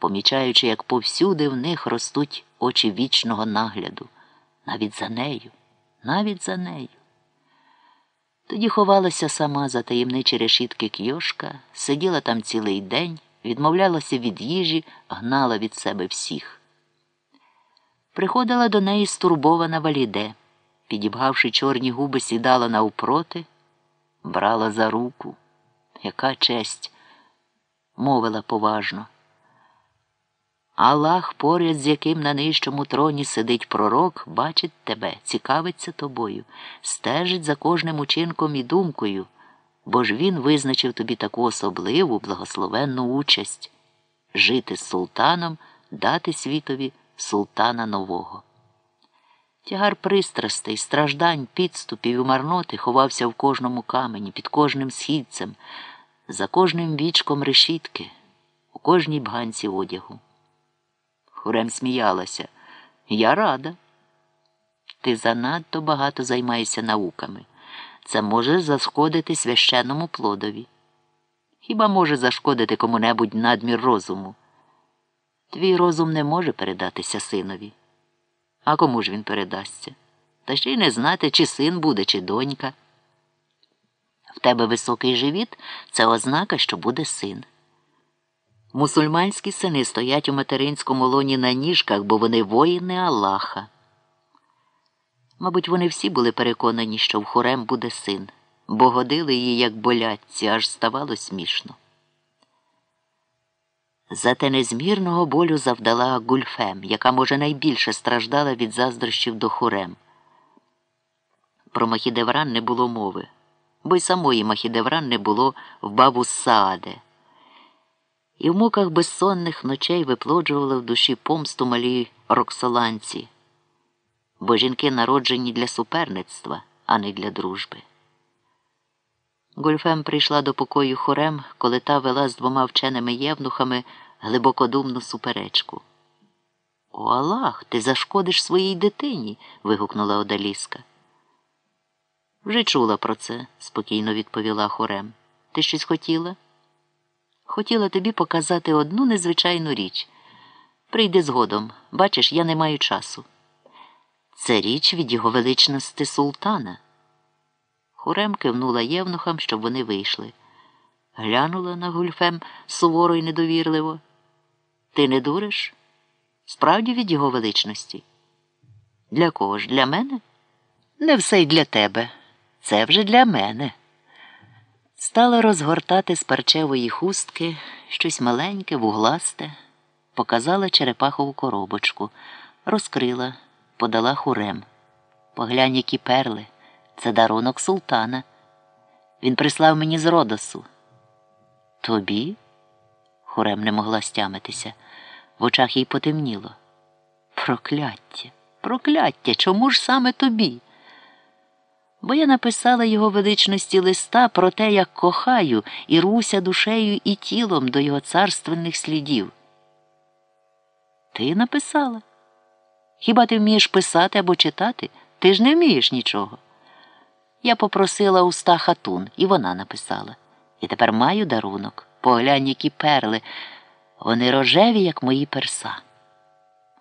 помічаючи, як повсюди в них ростуть очі вічного нагляду, навіть за нею, навіть за нею. Тоді ховалася сама за таємничі решітки кйошка, сиділа там цілий день, відмовлялася від їжі, гнала від себе всіх. Приходила до неї стурбована валіде, підібгавши чорні губи, сідала навпроти, брала за руку. Яка честь, мовила поважно. Аллах, поряд з яким на нижчому троні сидить пророк, бачить тебе, цікавиться тобою, стежить за кожним учинком і думкою, бо ж він визначив тобі таку особливу, благословенну участь жити з султаном, дати світові султана нового. Тягар пристрастей, страждань, підступів і марноти ховався в кожному камені, під кожним східцем, за кожним вічком решітки, у кожній бганці одягу. Хурем сміялася. Я рада. Ти занадто багато займаєшся науками. Це може зашкодити священному плодові. Хіба може зашкодити кому-небудь надмір розуму? Твій розум не може передатися синові. А кому ж він передасться? Та ще й не знати, чи син буде, чи донька. В тебе високий живіт це ознака, що буде син. Мусульманські сини стоять у материнському лоні на ніжках, бо вони воїни Аллаха. Мабуть, вони всі були переконані, що в хорем буде син, бо годили її, як болятці, аж ставало смішно. Зате незмірного болю завдала Гульфем, яка, може, найбільше страждала від заздрощів до хорем. Про Махідевран не було мови, бо й самої Махідевран не було в бабу Сааде і в муках безсонних ночей виплоджували в душі помсту малій роксоланці, бо жінки народжені для суперництва, а не для дружби. Гульфем прийшла до покою хорем, коли та вела з двома вченими євнухами глибокодумну суперечку. О Аллах, ти зашкодиш своїй дитині. вигукнула Одаліска. Вже чула про це, спокійно відповіла хорем. Ти щось хотіла? Хотіла тобі показати одну незвичайну річ. Прийди згодом, бачиш, я не маю часу. Це річ від його величності султана. Хурем кивнула євнухам, щоб вони вийшли. Глянула на гульфем суворо й недовірливо. Ти не дуриш? Справді від його величності? Для кого ж? Для мене? Не все й для тебе. Це вже для мене. Стала розгортати з парчевої хустки щось маленьке, вугласте, показала черепахову коробочку, розкрила, подала хурем. Поглянь, які перли. Це дарунок султана. Він прислав мені з Родосу. Тобі? Хурем не могла стямитися. В очах їй потемніло. Прокляття, прокляття, чому ж саме тобі? Бо я написала його величності листа про те, як кохаю і руся душею і тілом до його царственних слідів. Ти написала? Хіба ти вмієш писати або читати? Ти ж не вмієш нічого. Я попросила уста хатун, і вона написала. І тепер маю дарунок. Поглянь, які перли. Вони рожеві, як мої перса.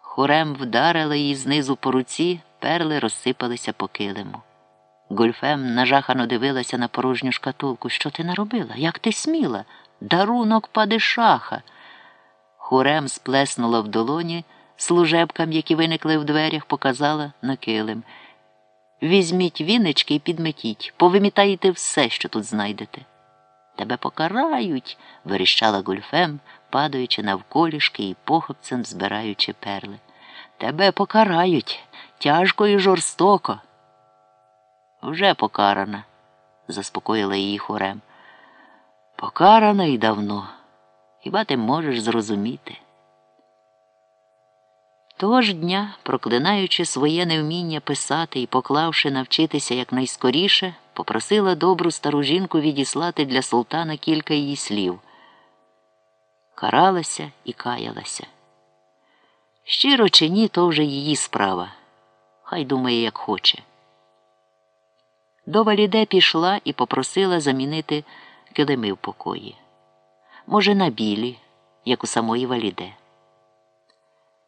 Хурем вдарила її знизу по руці, перли розсипалися по килиму. Гульфем нажахано дивилася на порожню шкатулку. Що ти наробила? Як ти сміла? Дарунок падишаха. Хурем сплеснула в долоні служебкам, які виникли в дверях, показала на килим. Візьміть вінички і підметіть, повимітаєте все, що тут знайдете. Тебе покарають, верещала Гульфем, падаючи навколішки і похопцем збираючи перли. Тебе покарають тяжко і жорстоко. Вже покарана, заспокоїла її хорем. Покарана і давно. Хіба ти можеш зрозуміти? Того ж дня, проклинаючи своє невміння писати і поклавши навчитися якнайскоріше, попросила добру стару жінку відіслати для султана кілька її слів. Каралася і каялася. Щиро чи ні, то вже її справа. Хай думає, як хоче. До валіде пішла і попросила замінити килими в покої. Може, на білі, як у самої валіде.